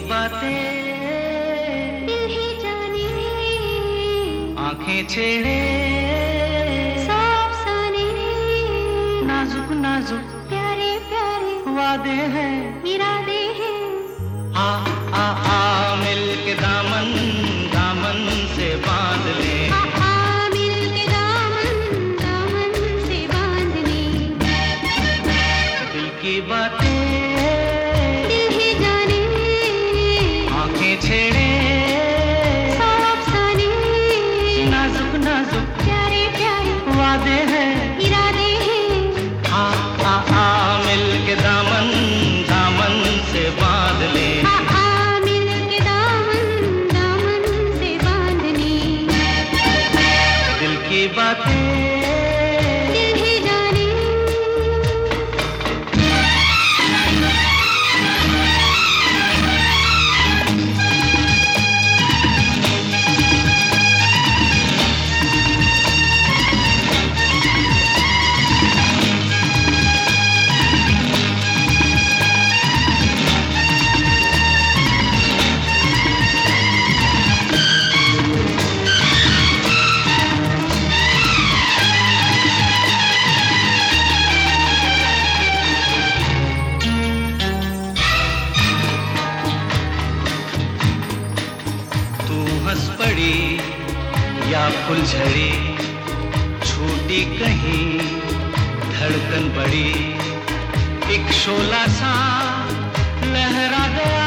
बातें। जाने। आँखें छेड़े। नाजुक नाजुक। प्यारे प्यारे। वादे हैं। इरादे हैं। है आ आ दामन से बाँध ले आ, मिल के दामन दामन से बाँध ले दिल की बातें। छेड़े। नाजुक नाजुक। प्यारे प्यारे। वादे हैं। या फुलझड़ी छोटी कहीं धड़कन बड़ी एक शोला सा लहरा गया